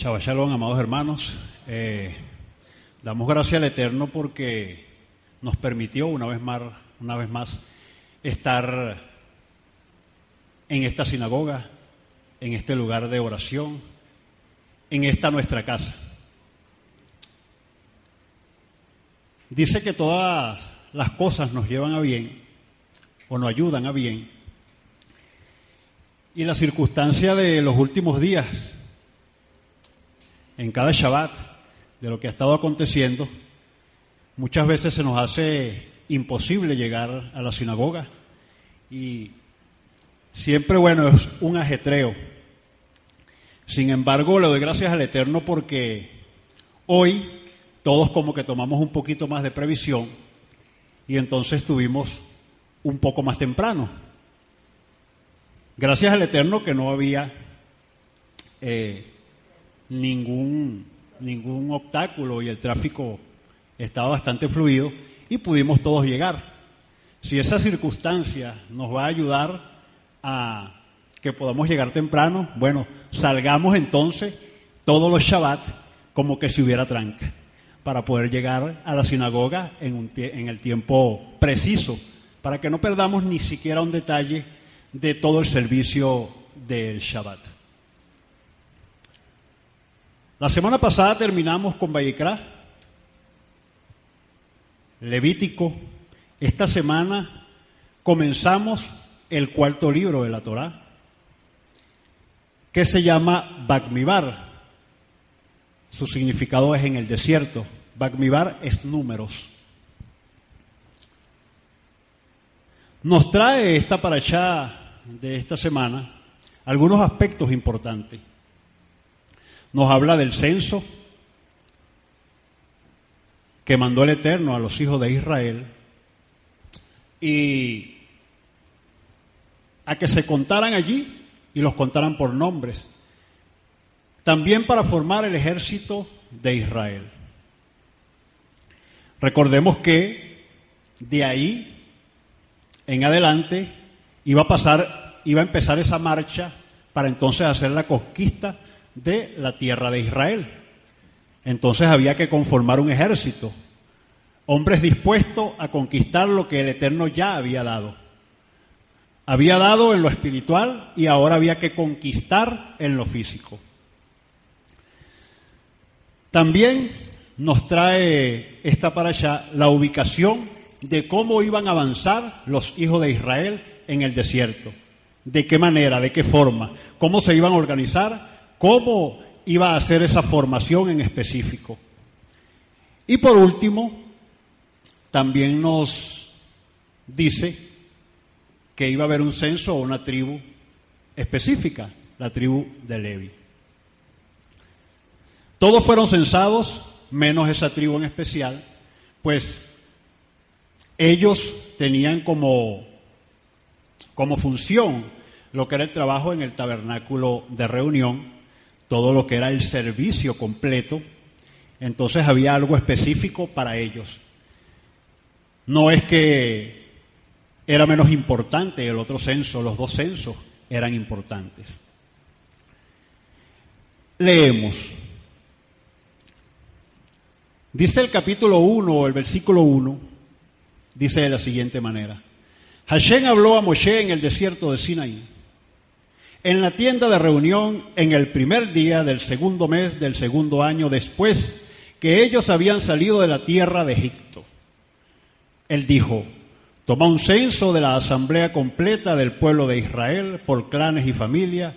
Shabbat Shalom, amados hermanos. Eh, damos gracias al Eterno porque nos permitió una vez más, una vez más estar en esta sinagoga, en este lugar de oración, en esta nuestra casa. Dice que todas las cosas nos llevan a bien o nos ayudan a bien. Y la circunstancia de los últimos días, en cada Shabbat, de lo que ha estado aconteciendo, muchas veces se nos hace imposible llegar a la sinagoga y siempre, bueno, es un ajetreo. Sin embargo, le doy gracias al Eterno porque hoy todos como que tomamos un poquito más de previsión y entonces estuvimos un poco más temprano. Gracias al Eterno que no había eh, ningún, ningún obstáculo y el tráfico estaba bastante fluido y pudimos todos llegar. Si esa circunstancia nos va a ayudar a que podamos llegar temprano, bueno, salgamos entonces todos los Shabbat como que si hubiera tranca para poder llegar a la sinagoga en, un en el tiempo preciso, para que no perdamos ni siquiera un detalle de todo el servicio del Shabbat. La semana pasada terminamos con Vallecra, Levítico. Esta semana comenzamos el cuarto libro de la Torá, que se llama Bagmibar. Su significado es en el desierto. Bagmibar es números. Nos trae esta paracha de esta semana algunos aspectos importantes. Nos habla del censo que mandó el Eterno a los hijos de Israel y a que se contaran allí y los contaran por nombres. También para formar el ejército de Israel. Recordemos que de ahí en adelante iba a pasar, iba a empezar esa marcha para entonces hacer la conquista de la tierra de Israel. Entonces había que conformar un ejército, hombres dispuestos a conquistar lo que el Eterno ya había dado. Había dado en lo espiritual y ahora había que conquistar en lo físico. También nos trae esta para allá la ubicación de cómo iban a avanzar los hijos de Israel en el desierto. De qué manera, de qué forma, cómo se iban a organizar, cómo iba a hacer esa formación en específico. Y por último, también nos dice que iba a haber un censo o una tribu específica, la tribu de Levi. Todos fueron censados menos esa tribu en especial, pues ellos tenían como, como función lo que era el trabajo en el tabernáculo de reunión, todo lo que era el servicio completo, entonces había algo específico para ellos. No es que era menos importante el otro censo, los dos censos eran importantes. Leemos. Dice el capítulo 1, el versículo 1, dice de la siguiente manera. Hashem habló a Moshe en el desierto de Sinaí, en la tienda de reunión en el primer día del segundo mes del segundo año después que ellos habían salido de la tierra de Egipto. Él dijo, toma un censo de la asamblea completa del pueblo de Israel por clanes y familias,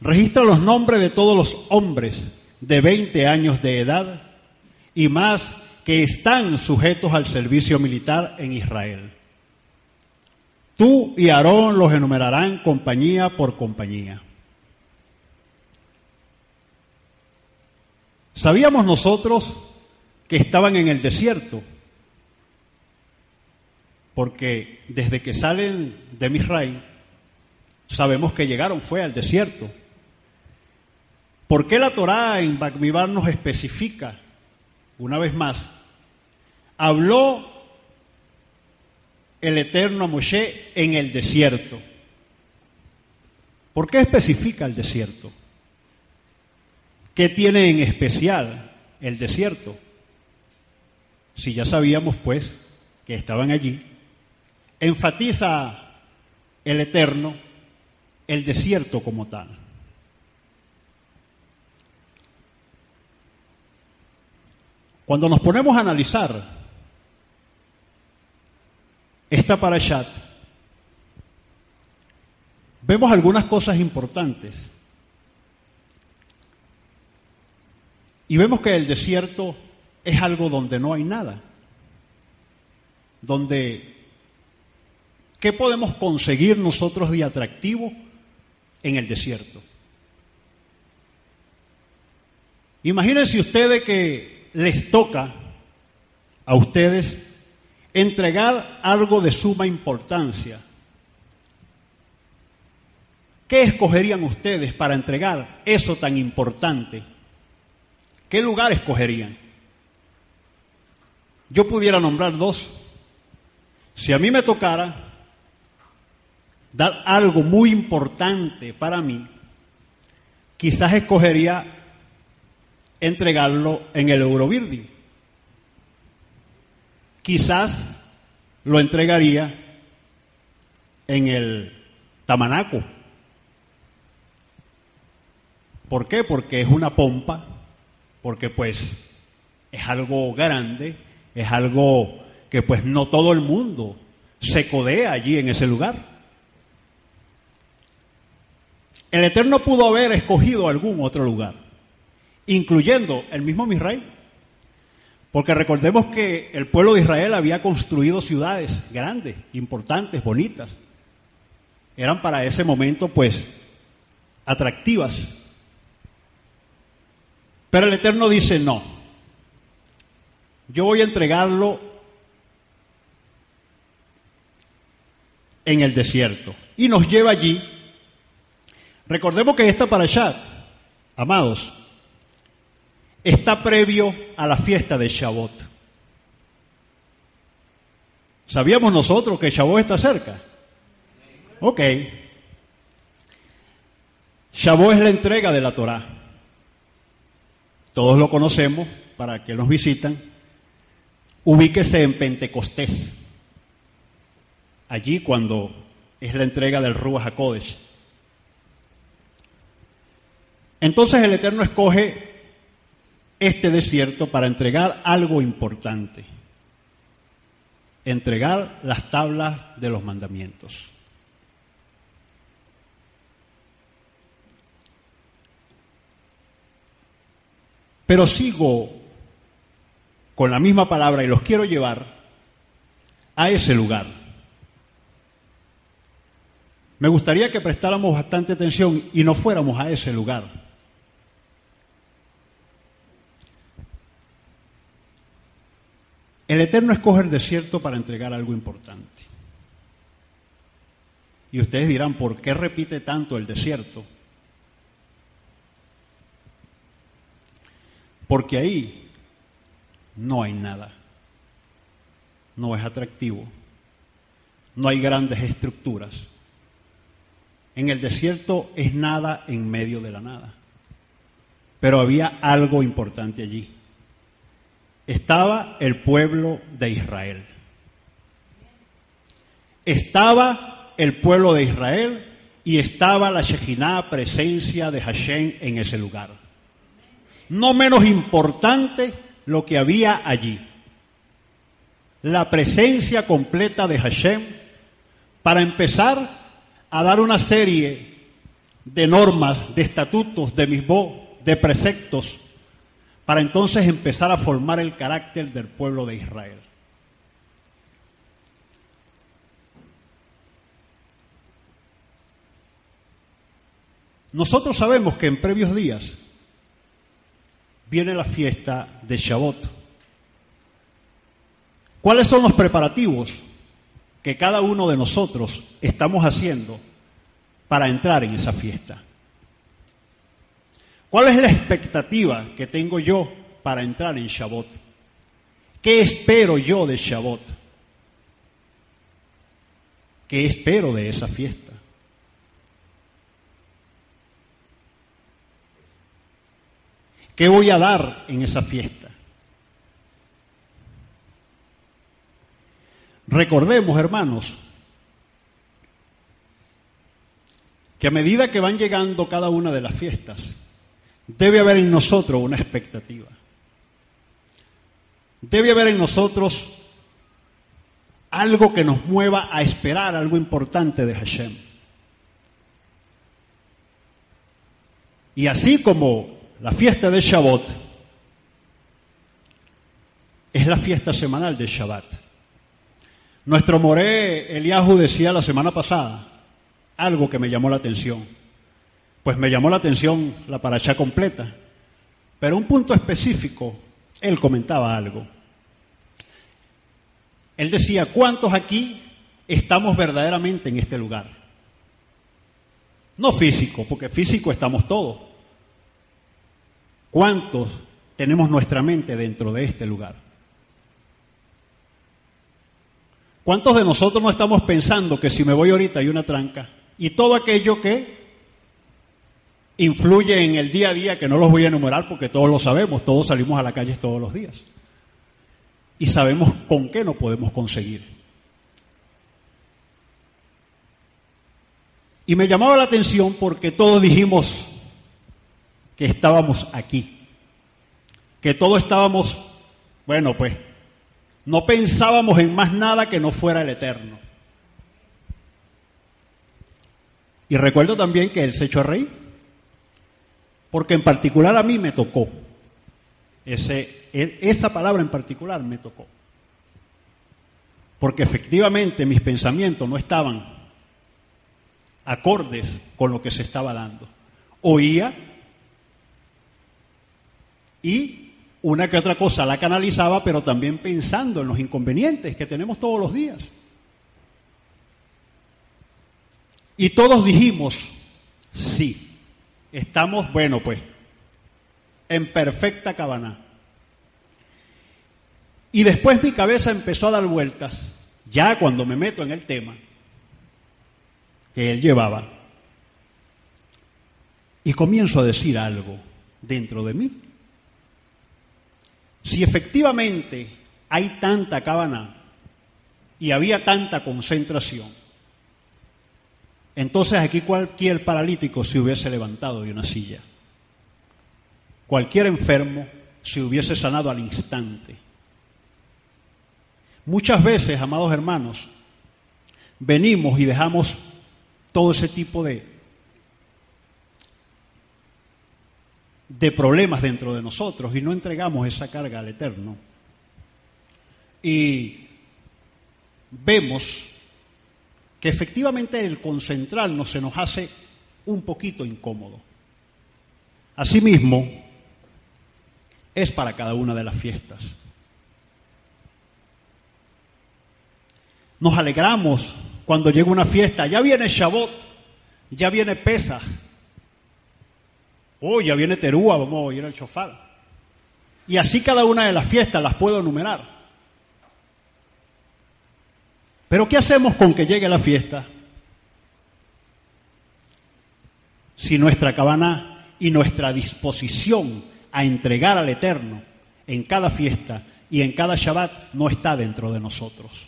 registra los nombres de todos los hombres de 20 años de edad y más que están sujetos al servicio militar en Israel. Tú y Aarón los enumerarán compañía por compañía. Sabíamos nosotros que estaban en el desierto, porque desde que salen de Misraim, sabemos que llegaron fue al desierto. ¿Por qué la Torá en Bagmibar nos especifica una vez más, habló el Eterno a Moshe en el desierto. ¿Por qué especifica el desierto? ¿Qué tiene en especial el desierto? Si ya sabíamos pues que estaban allí, enfatiza el Eterno el desierto como tal. Cuando nos ponemos a analizar esta parashat, vemos algunas cosas importantes. Y vemos que el desierto es algo donde no hay nada. Donde, ¿qué podemos conseguir nosotros de atractivo en el desierto? Imagínense ustedes que les toca a ustedes entregar algo de suma importancia. ¿Qué escogerían ustedes para entregar eso tan importante? ¿Qué lugar escogerían? Yo pudiera nombrar dos. Si a mí me tocara dar algo muy importante para mí, quizás escogería entregarlo en el Eurobuilding. Quizás lo entregaría en el Tamanaco. ¿Por qué? Porque es una pompa, porque pues es algo grande, es algo que pues no todo el mundo se codea allí en ese lugar. El Eterno pudo haber escogido algún otro lugar, incluyendo el mismo Misraí. Porque recordemos que el pueblo de Israel había construido ciudades grandes, importantes, bonitas. Eran para ese momento pues atractivas. Pero el Eterno dice no. Yo voy a entregarlo en el desierto. Y nos lleva allí. Recordemos que esta parashat, amados, está previo a la fiesta de Shavuot. ¿Sabíamos nosotros que Shavuot está cerca? Ok. Shavuot es la entrega de la Torah. Todos lo conocemos, para que nos visitan. Ubíquese en Pentecostés. Allí cuando es la entrega del Ruach HaKodesh. Entonces el Eterno escoge este desierto para entregar algo importante, entregar las tablas de los mandamientos. Pero sigo con la misma palabra y los quiero llevar a ese lugar. Me gustaría que prestáramos bastante atención y no fuéramos a ese lugar. El Eterno escoge el desierto para entregar algo importante. Y ustedes dirán, ¿por qué repite tanto el desierto? Porque ahí no hay nada. No es atractivo. No hay grandes estructuras. En el desierto es nada en medio de la nada. Pero había algo importante allí estaba el pueblo de Israel. Estaba el pueblo de Israel y estaba la Shejinah, presencia de Hashem en ese lugar. No menos importante lo que había allí. La presencia completa de Hashem para empezar a dar una serie de normas, de estatutos, de misbó, de preceptos para entonces empezar a formar el carácter del pueblo de Israel. Nosotros sabemos que en previos días viene la fiesta de Shabbat. ¿Cuáles son los preparativos que cada uno de nosotros estamos haciendo para entrar en esa fiesta? ¿Cuál es la expectativa que tengo yo para entrar en Shabbat? ¿Qué espero yo de Shabbat? ¿Qué espero de esa fiesta? ¿Qué voy a dar en esa fiesta? Recordemos, hermanos, que a medida que van llegando cada una de las fiestas, debe haber en nosotros una expectativa. Debe haber en nosotros algo que nos mueva a esperar algo importante de Hashem. Y así como la fiesta de Shabbat es la fiesta semanal de Shabbat. Nuestro Moré Eliahu decía la semana pasada algo que me llamó la atención. Pues me llamó la atención la paracha completa. Pero un punto específico, él comentaba algo. Él decía, ¿cuántos aquí estamos verdaderamente en este lugar? No físico, porque físico estamos todos. ¿Cuántos tenemos nuestra mente dentro de este lugar? ¿Cuántos de nosotros no estamos pensando que si me voy ahorita hay una tranca y todo aquello que influye en el día a día, que no los voy a enumerar porque todos lo sabemos, todos salimos a la calle todos los días y sabemos con qué no podemos conseguir. Y me llamaba la atención porque todos dijimos que estábamos aquí, que todos estábamos, bueno, pues, no pensábamos en más nada que no fuera el eterno. Y recuerdo también que él se echó a reír, porque en particular a mí me tocó. Ese, e, esa palabra en particular me tocó. Porque efectivamente mis pensamientos no estaban acordes con lo que se estaba dando. Oía y una que otra cosa la canalizaba, pero también pensando en los inconvenientes que tenemos todos los días. Y todos dijimos, sí, estamos, bueno, pues, en perfecta cabana. Y después mi cabeza empezó a dar vueltas, ya cuando me meto en el tema que él llevaba, y comienzo a decir algo dentro de mí. Si efectivamente hay tanta cabana y había tanta concentración, entonces aquí cualquier paralítico se hubiese levantado de una silla. Cualquier enfermo se hubiese sanado al instante. Muchas veces, amados hermanos, venimos y dejamos todo ese tipo de, de problemas dentro de nosotros y no entregamos esa carga al Eterno. Y vemos que efectivamente el concentrarnos se nos hace un poquito incómodo. Asimismo, es para cada una de las fiestas. Nos alegramos cuando llega una fiesta, ya viene Shabbat, ya viene Pesa, oh, ya viene Terúa, vamos a oír el chofar. Y así cada una de las fiestas las puedo enumerar. Pero ¿qué hacemos con que llegue la fiesta? Si nuestra cabana y nuestra disposición a entregar al Eterno en cada fiesta y en cada Shabbat no está dentro de nosotros.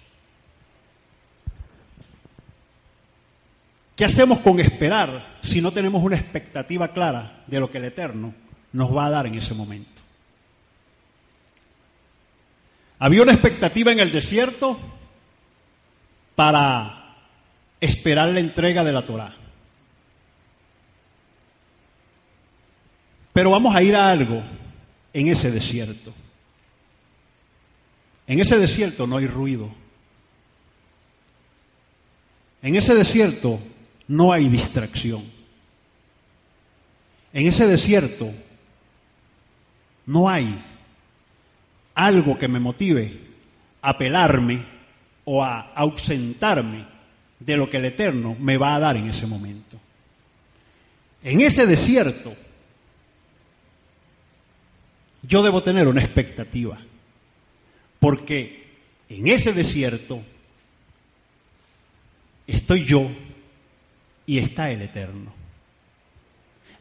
¿Qué hacemos con esperar si no tenemos una expectativa clara de lo que el Eterno nos va a dar en ese momento? Había una expectativa en el desierto para esperar la entrega de la Torah. Pero vamos a ir a algo en ese desierto. En ese desierto no hay ruido. En ese desierto no hay distracción. En ese desierto no hay algo que me motive a pelarme o a ausentarme de lo que el Eterno me va a dar en ese momento. En ese desierto yo debo tener una expectativa, porque en ese desierto estoy yo y está el Eterno.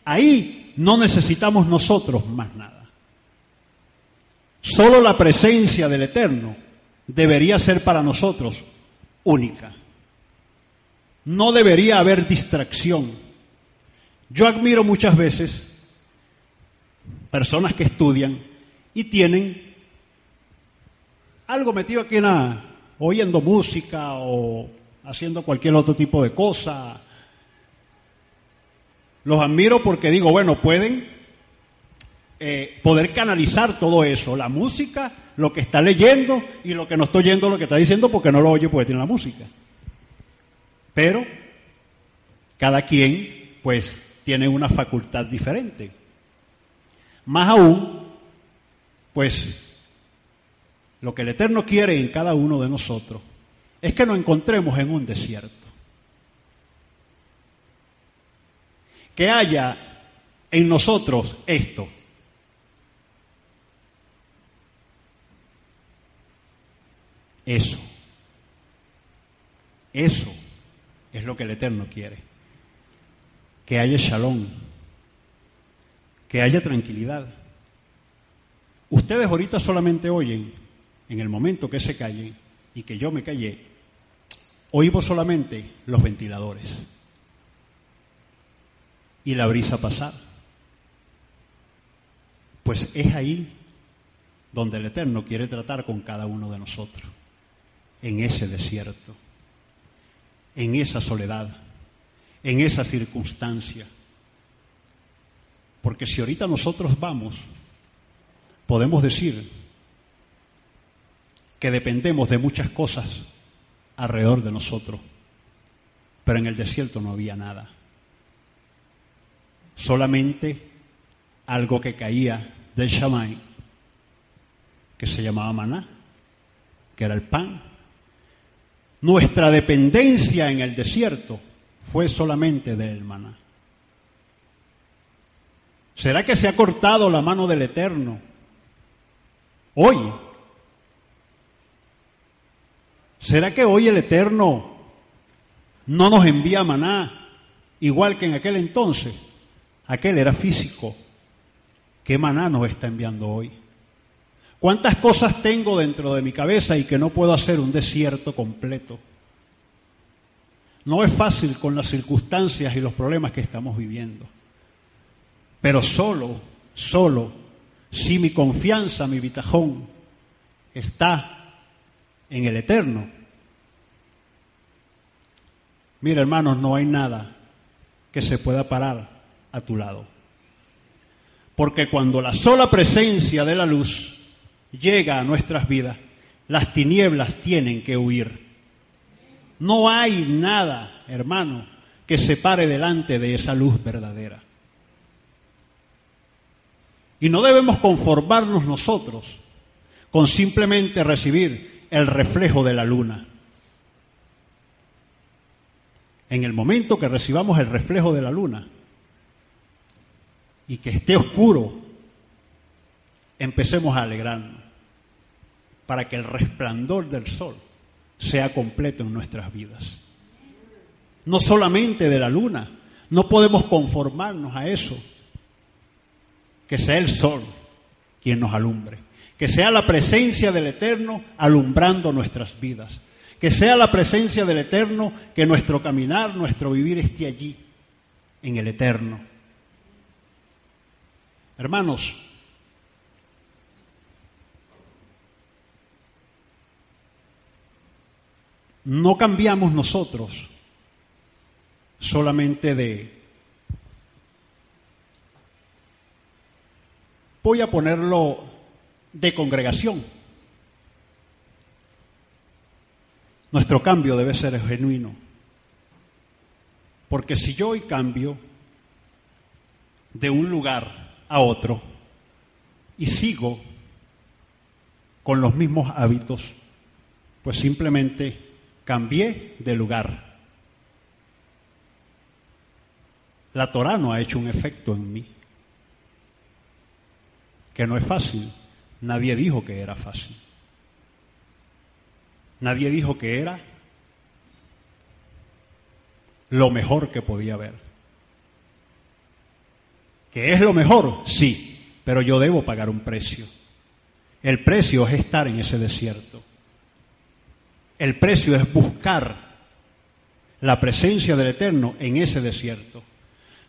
Ahí no necesitamos nosotros más nada. Solo la presencia del Eterno debería ser para nosotros única. No debería haber distracción. Yo admiro muchas veces personas que estudian y tienen algo metido aquí en la, oyendo música o haciendo cualquier otro tipo de cosa. Los admiro porque digo, bueno, pueden eh, poder canalizar todo eso, la música, lo que está leyendo y lo que no estoy oyendo, lo que está diciendo, porque no lo oye porque tiene la música. Pero cada quien, pues, tiene una facultad diferente. Más aún, pues, lo que el Eterno quiere en cada uno de nosotros es que nos encontremos en un desierto. Que haya en nosotros esto, Eso. Eso es lo que el Eterno quiere. Que haya shalom. Que haya tranquilidad. Ustedes ahorita solamente oyen, en el momento que se callen y que yo me callé, oímos solamente los ventiladores y la brisa pasar. Pues es ahí donde el Eterno quiere tratar con cada uno de nosotros en ese desierto, en esa soledad, en esa circunstancia. Porque si ahorita nosotros vamos, podemos decir que dependemos de muchas cosas alrededor de nosotros, pero en el desierto no había nada. Solamente algo que caía del Shamay, que se llamaba maná, que era el pan nuestra dependencia en el desierto fue solamente del maná. ¿Será que se ha cortado la mano del Eterno hoy? ¿Será que hoy el Eterno no nos envía maná igual que en aquel entonces? Aquel era físico. ¿Qué maná nos está enviando hoy? ¿Cuántas cosas tengo dentro de mi cabeza y que no puedo hacer un desierto completo? No es fácil con las circunstancias y los problemas que estamos viviendo. Pero solo, solo, si mi confianza, mi bitajón está en el eterno. Mira, hermanos, no hay nada que se pueda parar a tu lado. Porque cuando la sola presencia de la luz llega a nuestras vidas, las tinieblas tienen que huir. No hay nada, hermano, que se pare delante de esa luz verdadera. Y no debemos conformarnos nosotros con simplemente recibir el reflejo de la luna. En el momento que recibamos el reflejo de la luna y que esté oscuro, empecemos a alegrarnos para que el resplandor del sol sea completo en nuestras vidas. No solamente de la luna, no podemos conformarnos a eso. Que sea el sol quien nos alumbre, que sea la presencia del Eterno alumbrando nuestras vidas, que sea la presencia del Eterno que nuestro caminar, nuestro vivir esté allí, en el Eterno. Hermanos, no cambiamos nosotros solamente de... Voy a ponerlo de congregación. Nuestro cambio debe ser genuino. Porque si yo hoy cambio de un lugar a otro y sigo con los mismos hábitos, pues simplemente cambié de lugar. La Torah no ha hecho un efecto en mí, que no es fácil. Nadie dijo que era fácil. Nadie dijo que era lo mejor que podía haber. ¿Que es lo mejor? Sí, pero yo debo pagar un precio. El precio es estar en ese desierto. El precio es buscar la presencia del Eterno en ese desierto.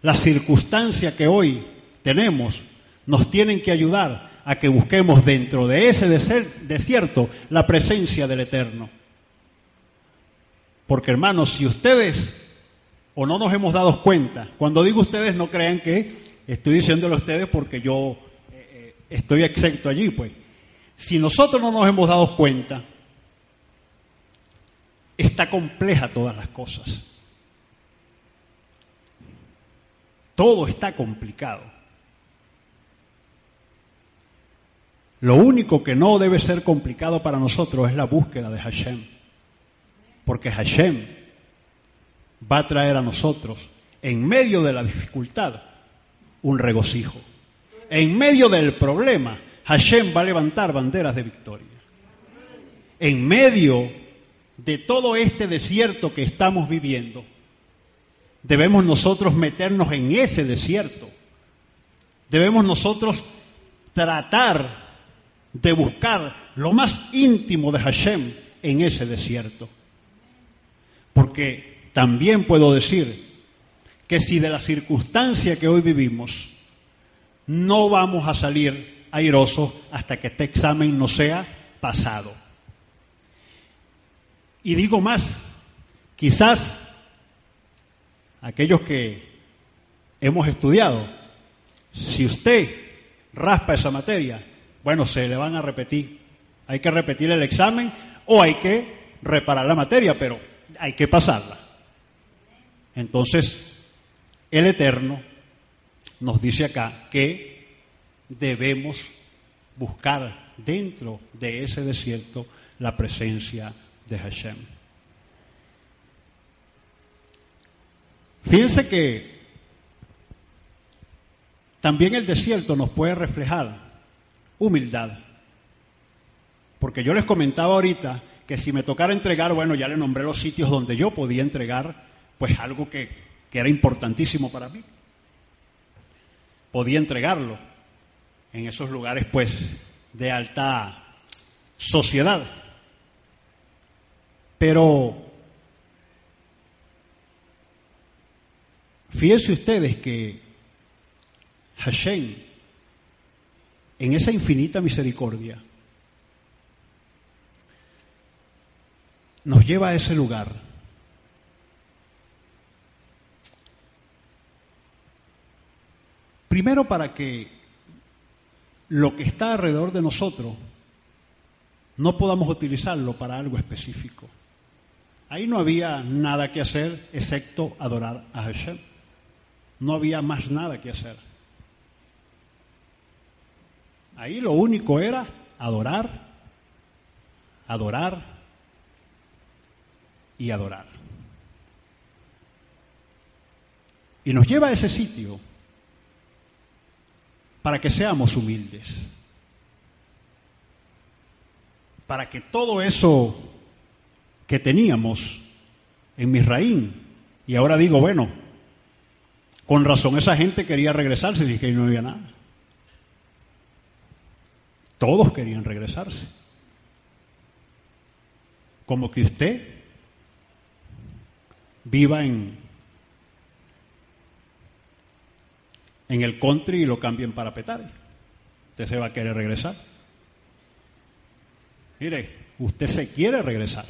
Las circunstancias que hoy tenemos nos tienen que ayudar a que busquemos dentro de ese desierto la presencia del Eterno. Porque hermanos, si ustedes o no nos hemos dado cuenta, cuando digo ustedes no crean que estoy diciéndolo a ustedes porque yo eh, eh, estoy excepto allí, pues. Si nosotros no nos hemos dado cuenta, está compleja todas las cosas. Todo está complicado. Lo único que no debe ser complicado para nosotros es la búsqueda de Hashem. Porque Hashem va a traer a nosotros, en medio de la dificultad, un regocijo. En medio del problema, Hashem va a levantar banderas de victoria. En medio de todo este desierto que estamos viviendo, debemos nosotros meternos en ese desierto. Debemos nosotros tratar de buscar lo más íntimo de Hashem en ese desierto. Porque también puedo decir que si de la circunstancia que hoy vivimos no vamos a salir airosos hasta que este examen no sea pasado. Y digo más, quizás aquellos que hemos estudiado, si usted raspa esa materia, bueno, se le van a repetir. Hay que repetir el examen o hay que reparar la materia, pero hay que pasarla. Entonces, el Eterno nos dice acá que debemos buscar dentro de ese desierto la presencia de Hashem. Fíjense que también el desierto nos puede reflejar humildad. Porque yo les comentaba ahorita que si me tocara entregar, bueno, ya le nombré los sitios donde yo podía entregar, pues algo que, que era importantísimo para mí. Podía entregarlo en esos lugares, pues, de alta sociedad. Pero fíjense ustedes que Hashem, en esa infinita misericordia, nos lleva a ese lugar. Primero para que lo que está alrededor de nosotros no podamos utilizarlo para algo específico. Ahí no había nada que hacer excepto adorar a Hashem. No había más nada que hacer. Ahí lo único era adorar, adorar y adorar. Y nos lleva a ese sitio para que seamos humildes, para que todo eso que teníamos en Misraín. Y ahora digo, bueno, con razón esa gente quería regresarse y que no había nada. Todos querían regresarse. Como que usted viva en, en el country y lo cambien para petar. Usted se va a querer regresar. Mire, usted se quiere regresar.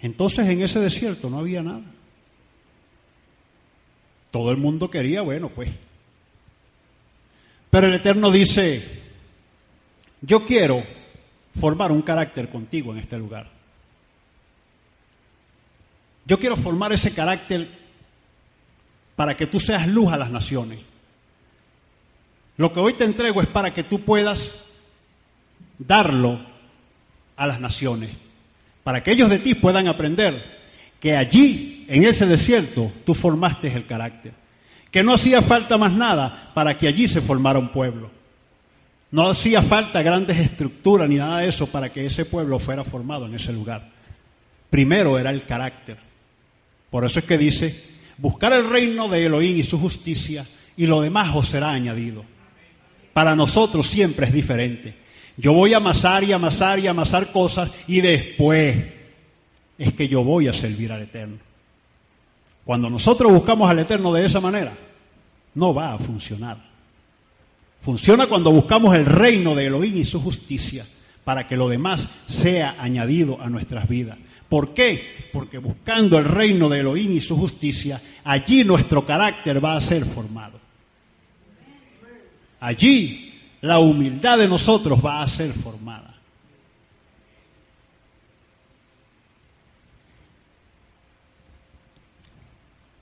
Entonces en ese desierto no había nada. Todo el mundo quería, bueno, pues. Pero el Eterno dice, yo quiero formar un carácter contigo en este lugar. Yo quiero formar ese carácter para que tú seas luz a las naciones. Lo que hoy te entrego es para que tú puedas darlo a las naciones para que ellos de ti puedan aprender que allí, en ese desierto, tú formaste el carácter. Que no hacía falta más nada para que allí se formara un pueblo. No hacía falta grandes estructuras ni nada de eso para que ese pueblo fuera formado en ese lugar. Primero era el carácter. Por eso es que dice, buscar el reino de Elohim y su justicia y lo demás os será añadido. Para nosotros siempre es diferente. Yo voy a amasar y amasar y amasar cosas y después es que yo voy a servir al Eterno. Cuando nosotros buscamos al Eterno de esa manera, no va a funcionar. Funciona cuando buscamos el reino de Elohim y su justicia para que lo demás sea añadido a nuestras vidas. ¿Por qué? Porque buscando el reino de Elohim y su justicia, allí nuestro carácter va a ser formado. Allí la humildad de nosotros va a ser formada.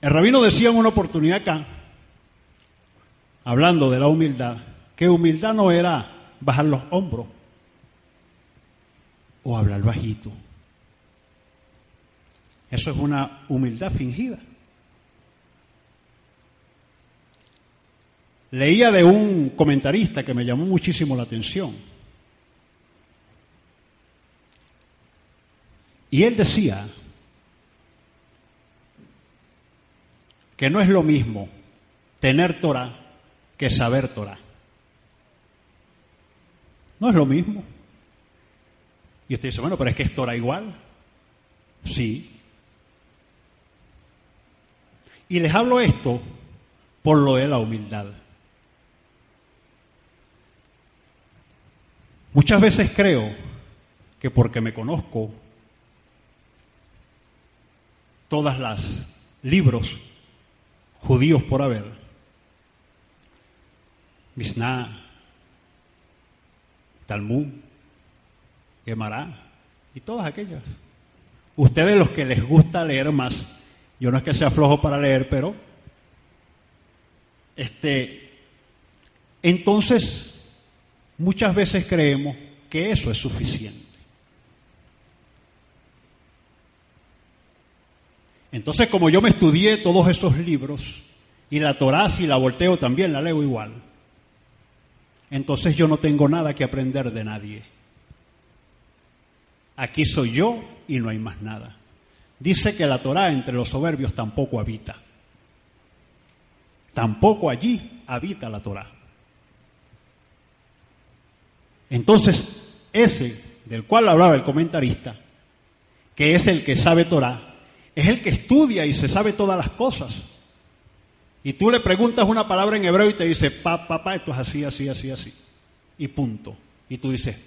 El rabino decía en una oportunidad acá, hablando de la humildad, que humildad no era bajar los hombros o hablar bajito. Eso es una humildad fingida. Leía de un comentarista que me llamó muchísimo la atención. Y él decía que no es lo mismo tener Torah que saber Torah. No es lo mismo. Y usted dice, bueno, pero es que es Torah igual. Sí. Y les hablo esto por lo de la humildad. Muchas veces creo que porque me conozco todas las libros judíos por haber, Mishnah, Talmud, Gemara y todas aquellas. Ustedes los que les gusta leer más, yo no es que sea flojo para leer, pero este entonces muchas veces creemos que eso es suficiente. Entonces, como yo me estudié todos esos libros, y la Torá si la volteo también la leo igual, entonces yo no tengo nada que aprender de nadie. Aquí soy yo y no hay más nada. Dice que la Torá entre los soberbios tampoco habita. Tampoco allí habita la Torá. Entonces, ese del cual hablaba el comentarista, que es el que sabe Torah, es el que estudia y se sabe todas las cosas. Y tú le preguntas una palabra en hebreo y te dice, pa, pa, esto es así, así, así, así. Y punto. Y tú dices,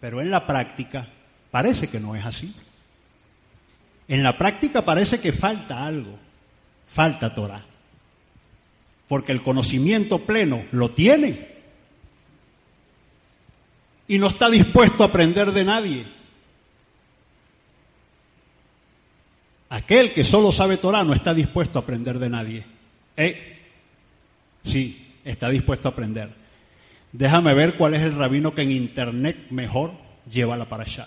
pero en la práctica parece que no es así. En la práctica parece que falta algo, falta Torah porque el conocimiento pleno lo tiene y no está dispuesto a aprender de nadie. Aquel que solo sabe Torah no está dispuesto a aprender de nadie. ¿Eh? Sí, está dispuesto a aprender. Déjame ver cuál es el rabino que en internet mejor lleva la para allá.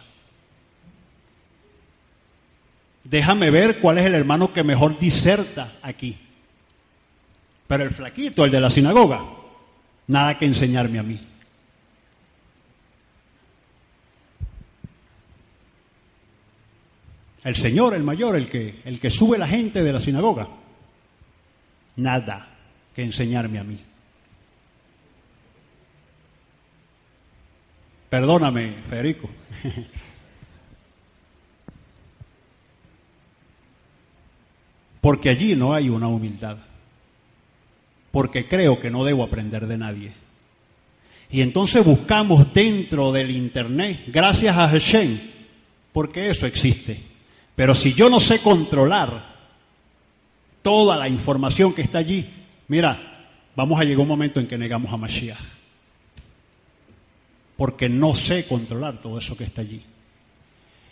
Déjame ver cuál es el hermano que mejor diserta aquí. Pero el flaquito, el de la sinagoga, nada que enseñarme a mí. El Señor, el mayor, el que, el que sube la gente de la sinagoga, nada que enseñarme a mí. Perdóname, Federico. Porque allí no hay una humildad porque creo que no debo aprender de nadie. Y entonces buscamos dentro del Internet, gracias a Hashem, porque eso existe. Pero si yo no sé controlar toda la información que está allí, mira, vamos a llegar un momento en que negamos a Mashiach. Porque no sé controlar todo eso que está allí.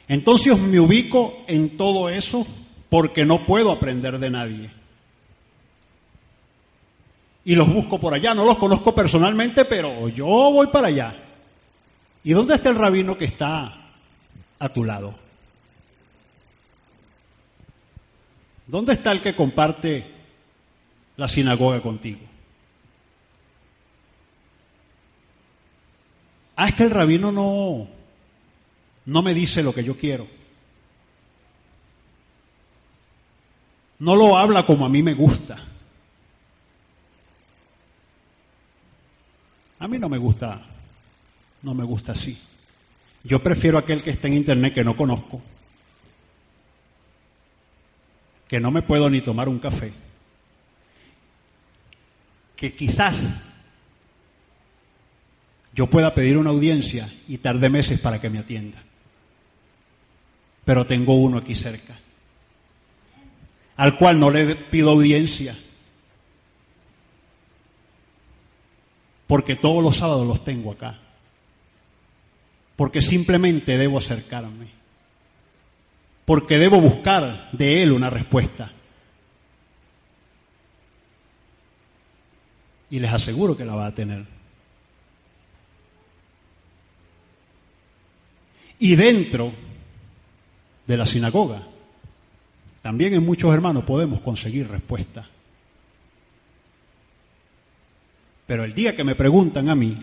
Entonces me ubico en todo eso porque no puedo aprender de nadie y los busco por allá. No los conozco personalmente, pero yo voy para allá. ¿Y dónde está el rabino que está a tu lado? ¿Dónde está el que comparte la sinagoga contigo? Ah, es que el rabino no, no me dice lo que yo quiero. No lo habla como a mí me gusta. A mí no me gusta, no me gusta así. Yo prefiero aquel que está en internet que no conozco, que no me puedo ni tomar un café, que quizás yo pueda pedir una audiencia y tarde meses para que me atienda. Pero tengo uno aquí cerca, al cual no le pido audiencia, porque todos los sábados los tengo acá, porque simplemente debo acercarme, porque debo buscar de él una respuesta. Y les aseguro que la va a tener. Y dentro de la sinagoga, también en muchos hermanos podemos conseguir respuesta. Pero el día que me preguntan a mí,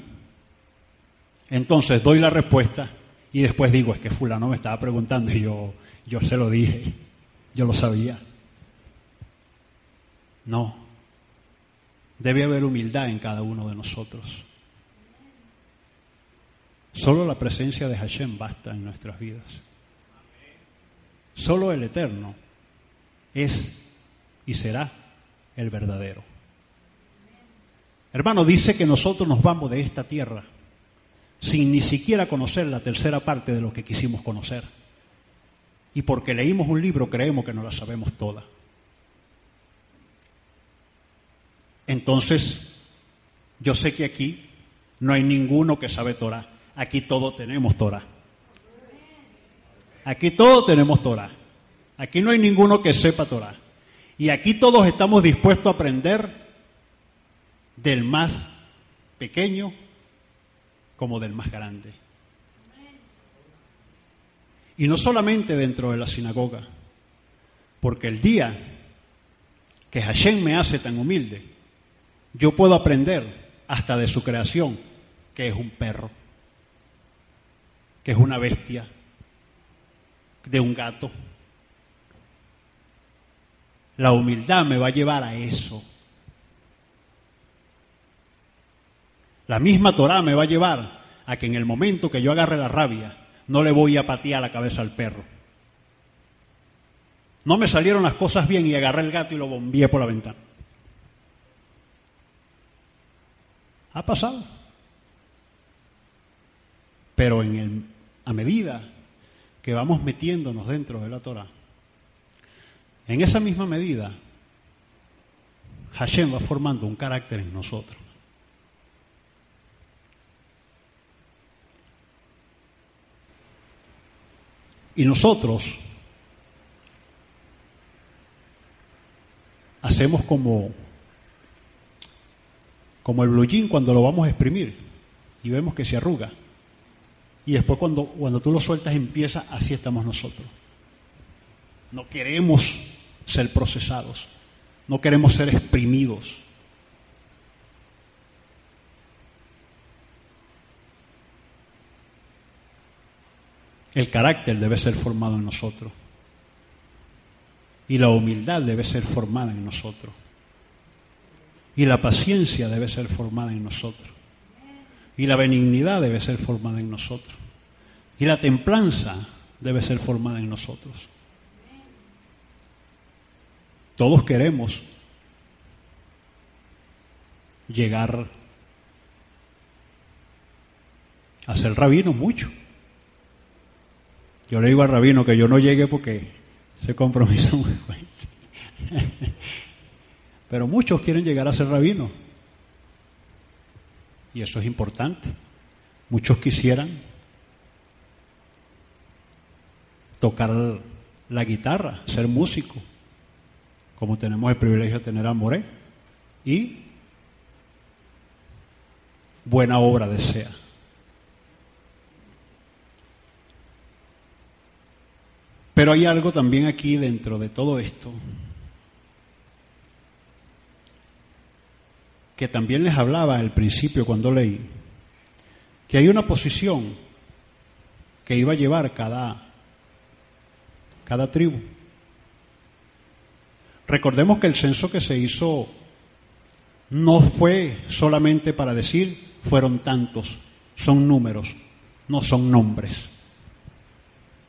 entonces doy la respuesta y después digo, es que fulano me estaba preguntando y yo, yo se lo dije, yo lo sabía. No, debe haber humildad en cada uno de nosotros. Solo la presencia de Hashem basta en nuestras vidas. Solo el eterno es y será el verdadero. Hermano, dice que nosotros nos vamos de esta tierra sin ni siquiera conocer la tercera parte de lo que quisimos conocer. Y porque leímos un libro creemos que no la sabemos toda. Entonces, yo sé que aquí no hay ninguno que sabe Torah. Aquí todos tenemos Torah. Aquí todos tenemos Torah. Aquí no hay ninguno que sepa Torah. Y aquí todos estamos dispuestos a aprender del más pequeño como del más grande. Y no solamente dentro de la sinagoga, porque el día que Hashem me hace tan humilde, yo puedo aprender hasta de su creación, que es un perro que es una bestia, de un gato. La humildad me va a llevar a eso. La misma Torah me va a llevar a que en el momento que yo agarre la rabia, no le voy a patear la cabeza al perro. No me salieron las cosas bien y agarré el gato y lo bombié por la ventana. Ha pasado. Pero en el, a medida que vamos metiéndonos dentro de la Torah, en esa misma medida, Hashem va formando un carácter en nosotros. Y nosotros hacemos como, como el blue jean cuando lo vamos a exprimir y vemos que se arruga. Y después cuando, cuando tú lo sueltas empieza, así estamos nosotros. No queremos ser procesados, no queremos ser exprimidos. El carácter debe ser formado en nosotros. Y la humildad debe ser formada en nosotros. Y la paciencia debe ser formada en nosotros. Y la benignidad debe ser formada en nosotros. Y la templanza debe ser formada en nosotros. Todos queremos llegar a ser rabino mucho. Yo le digo al rabino que yo no llegue porque ese compromiso muy fuerte. Pero muchos quieren llegar a ser rabino. Y eso es importante. Muchos quisieran tocar la guitarra, ser músico, como tenemos el privilegio de tener a Moré, y buena obra desea. Pero hay algo también aquí dentro de todo esto que también les hablaba al principio cuando leí, que hay una posición que iba a llevar cada, cada tribu. Recordemos que el censo que se hizo no fue solamente para decir fueron tantos, son números, no son nombres.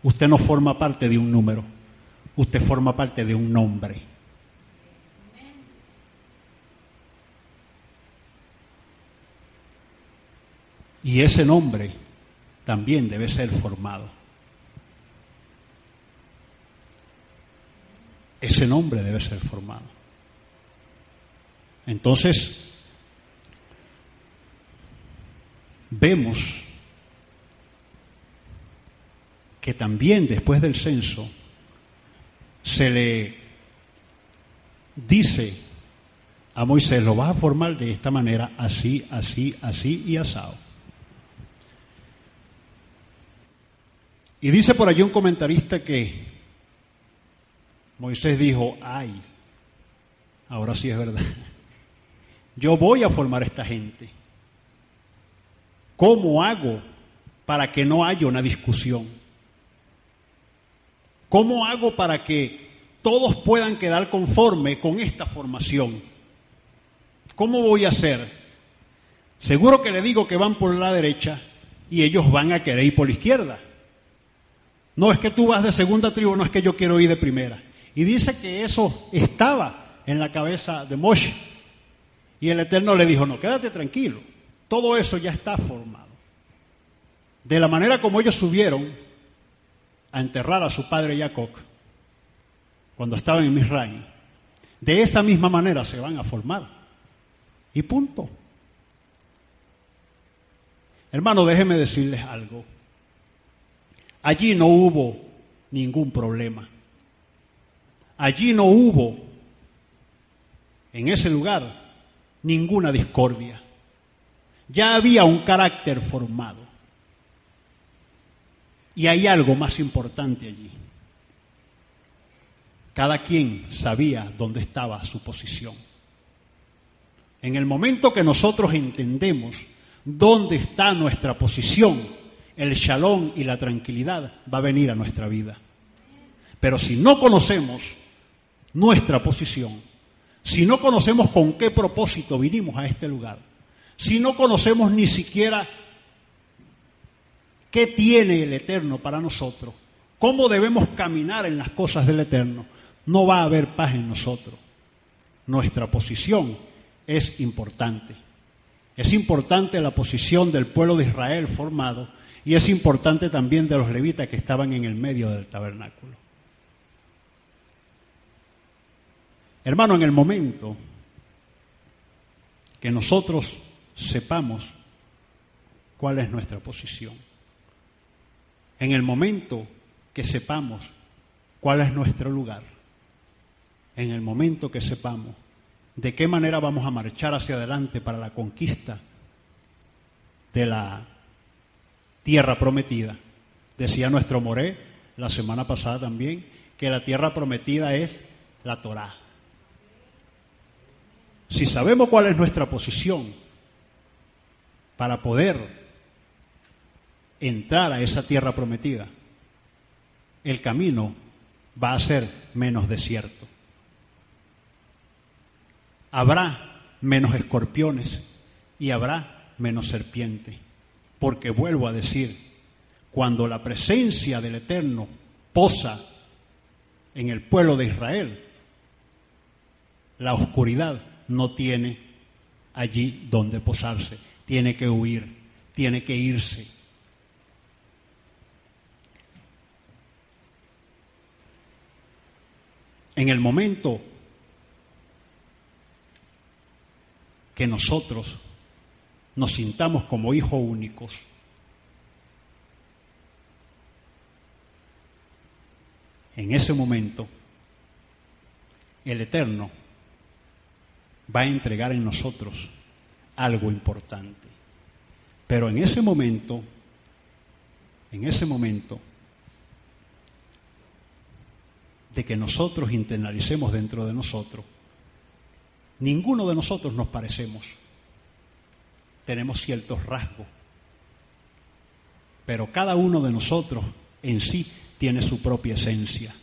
Usted no forma parte de un número, usted forma parte de un nombre. Y ese nombre también debe ser formado. Ese nombre debe ser formado. Entonces, vemos que también después del censo se le dice a Moisés, lo vas a formar de esta manera, así, así, así y asado. Y dice por allí un comentarista que Moisés dijo, ay, ahora sí es verdad, yo voy a formar a esta gente. ¿Cómo hago para que no haya una discusión? ¿Cómo hago para que todos puedan quedar conforme con esta formación? ¿Cómo voy a hacer? Seguro que le digo que van por la derecha y ellos van a querer ir por la izquierda. No es que tú vas de segunda tribu, no es que yo quiero ir de primera. Y dice que eso estaba en la cabeza de Moshe. Y el Eterno le dijo, no, quédate tranquilo, todo eso ya está formado. De la manera como ellos subieron a enterrar a su padre Jacob, cuando estaban en Misraim, de esa misma manera se van a formar. Y punto. Hermano, déjeme decirles algo. Allí no hubo ningún problema. Allí no hubo, en ese lugar, ninguna discordia. Ya había un carácter formado. Y hay algo más importante allí. Cada quien sabía dónde estaba su posición. En el momento que nosotros entendemos dónde está nuestra posición, el shalom y la tranquilidad va a venir a nuestra vida. Pero si no conocemos nuestra posición, si no conocemos con qué propósito vinimos a este lugar, si no conocemos ni siquiera qué tiene el Eterno para nosotros, cómo debemos caminar en las cosas del Eterno, no va a haber paz en nosotros. Nuestra posición es importante. Es importante la posición del pueblo de Israel formado y es importante también de los levitas que estaban en el medio del tabernáculo. Hermano, en el momento que nosotros sepamos cuál es nuestra posición, en el momento que sepamos cuál es nuestro lugar, en el momento que sepamos de qué manera vamos a marchar hacia adelante para la conquista de la tierra prometida. Decía nuestro Moré la semana pasada también que la tierra prometida es la Torá. Si sabemos cuál es nuestra posición para poder entrar a esa tierra prometida, el camino va a ser menos desierto. Habrá menos escorpiones y habrá menos serpientes. Porque vuelvo a decir, cuando la presencia del Eterno posa en el pueblo de Israel, la oscuridad no tiene allí donde posarse, tiene que huir, tiene que irse. En el momento que nosotros nos sintamos como hijos únicos. En ese momento, el Eterno va a entregar en nosotros algo importante. Pero en ese momento, en ese momento de que nosotros internalicemos dentro de nosotros, ninguno de nosotros nos parecemos. Tenemos ciertos rasgos, pero cada uno de nosotros en sí tiene su propia esencia.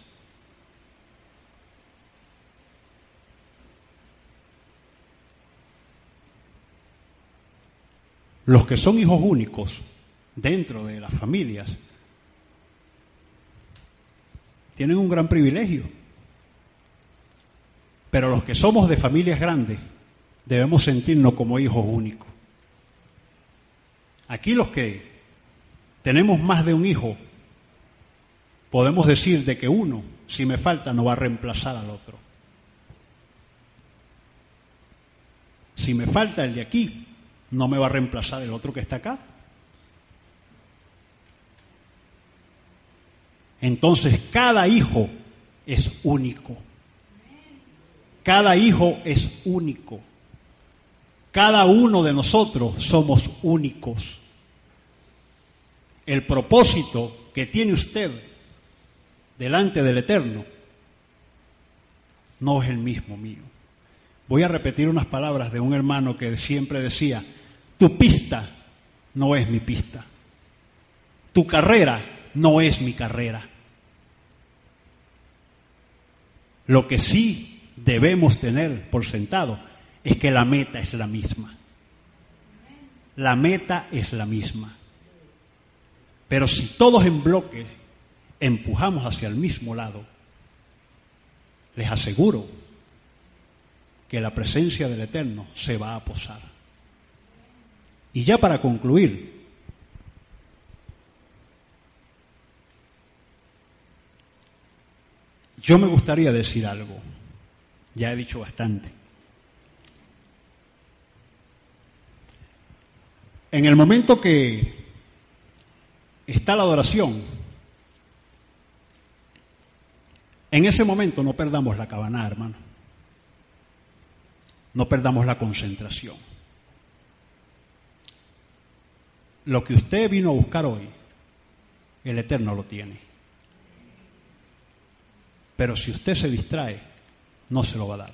los que son hijos únicos dentro de las familias tienen un gran privilegio. Pero los que somos de familias grandes debemos sentirnos como hijos únicos. Aquí los que tenemos más de un hijo, podemos decir de que uno, si me falta, no va a reemplazar al otro. Si me falta el de aquí, no me va a reemplazar el otro que está acá. Entonces cada hijo es único. Cada hijo es único. Cada uno de nosotros somos únicos. El propósito que tiene usted delante del Eterno no es el mismo mío. Voy a repetir unas palabras de un hermano que siempre decía, tu pista no es mi pista, tu carrera no es mi carrera. Lo que sí debemos tener por sentado es que la meta es la misma. La meta es la misma. Pero si todos en bloque empujamos hacia el mismo lado, les aseguro que la presencia del Eterno se va a posar. Y ya para concluir, yo me gustaría decir algo, ya he dicho bastante. En el momento que está la adoración, en ese momento no perdamos la cabana, hermano. No perdamos la concentración. Lo que usted vino a buscar hoy, el Eterno lo tiene. Pero si usted se distrae, no se lo va a dar.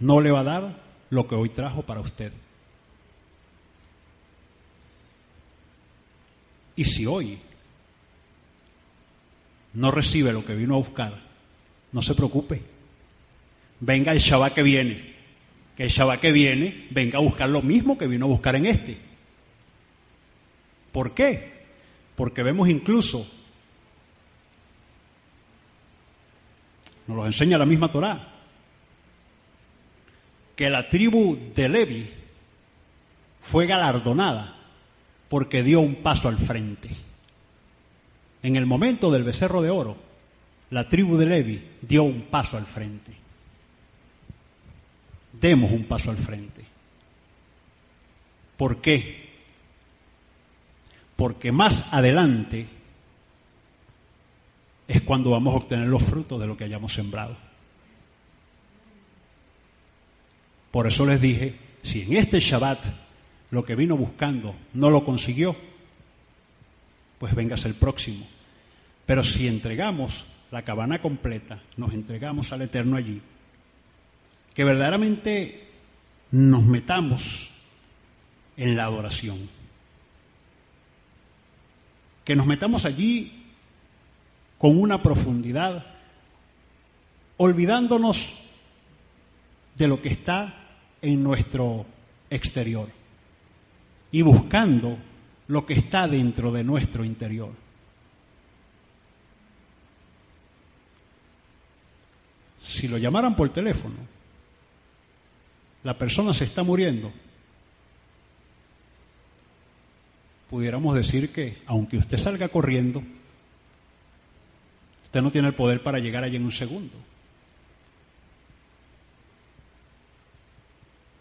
No le va a dar lo que hoy trajo para usted. Y si hoy no recibe lo que vino a buscar, no se preocupe. Venga el Shabbat que viene. Que el Shabbat que viene venga a buscar lo mismo que vino a buscar en este. ¿Por qué? Porque vemos incluso, nos lo enseña la misma Torá, que la tribu de Levi fue galardonada porque dio un paso al frente. En el momento del becerro de oro, la tribu de Levi dio un paso al frente. Demos un paso al frente. ¿Por qué? Porque más adelante es cuando vamos a obtener los frutos de lo que hayamos sembrado. Por eso les dije, si en este Shabbat lo que vino buscando no lo consiguió, pues vengas el próximo. Pero si entregamos la cabana completa, nos entregamos al Eterno allí, que verdaderamente nos metamos en la adoración, que nos metamos allí con una profundidad, olvidándonos de lo que está en nuestro exterior y buscando lo que está dentro de nuestro interior. Si lo llamaran por teléfono, la persona se está muriendo, pudiéramos decir que aunque usted salga corriendo, usted no tiene el poder para llegar allí en un segundo.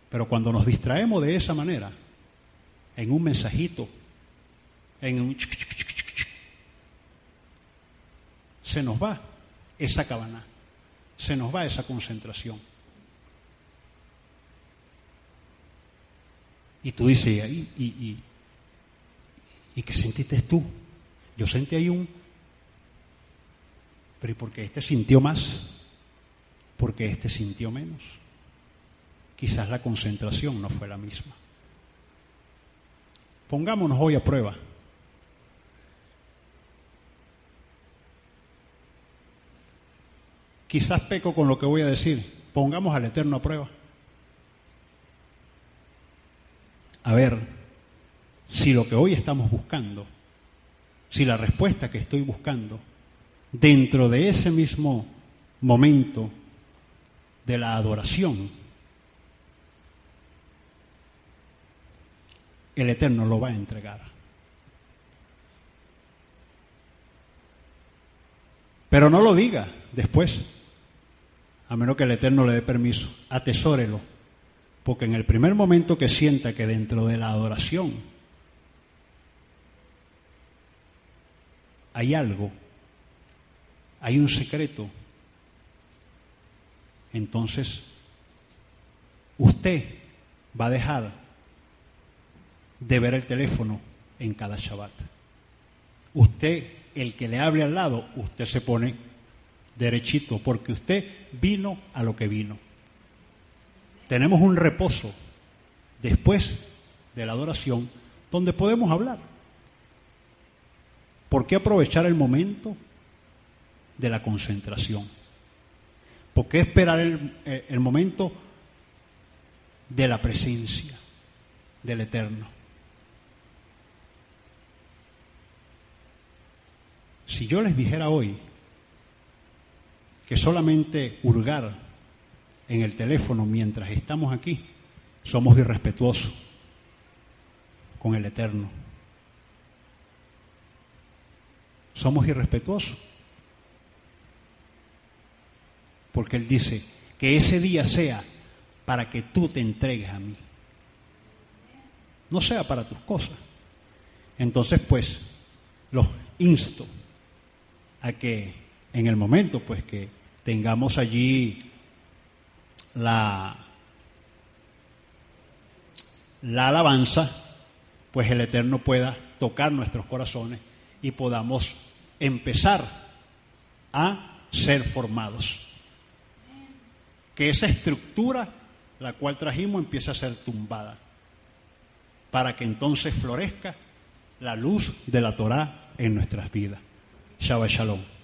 Pero cuando nos distraemos de esa manera, en un mensajito, en un se nos va esa cabana, se nos va esa concentración. Y tú dices, ¿y, y, y, y qué sentiste tú? Yo sentí ahí un... Pero ¿y por qué este sintió más? Porque este sintió menos? quizás la concentración no fue la misma. Pongámonos hoy a prueba. Quizás peco con lo que voy a decir. Pongamos al Eterno a prueba. a ver si lo que hoy estamos buscando, si la respuesta que estoy buscando, dentro de ese mismo momento de la adoración, el Eterno lo va a entregar. Pero no lo diga después, a menos que el Eterno le dé permiso, atesórelo, porque en el primer momento que sienta que dentro de la adoración hay algo, hay un secreto, entonces usted va a dejar de ver el teléfono en cada Shabbat. Usted, el que le hable al lado, usted se pone derechito, porque usted vino a lo que vino. Tenemos un reposo después de la adoración donde podemos hablar. ¿Por qué aprovechar el momento de la concentración? ¿Por qué esperar el, eh, el momento de la presencia del Eterno? Si yo les dijera hoy que solamente hurgar en el teléfono mientras estamos aquí, somos irrespetuosos con el Eterno. Somos irrespetuosos. Porque Él dice que ese día sea para que tú te entregues a mí. No sea para tus cosas. Entonces, pues, los insto a que en el momento pues que tengamos allí la, la alabanza, pues el Eterno pueda tocar nuestros corazones y podamos empezar a ser formados. Que esa estructura, la cual trajimos, empiece a ser tumbada, para que entonces florezca la luz de la Torá en nuestras vidas. Shabbat Shalom.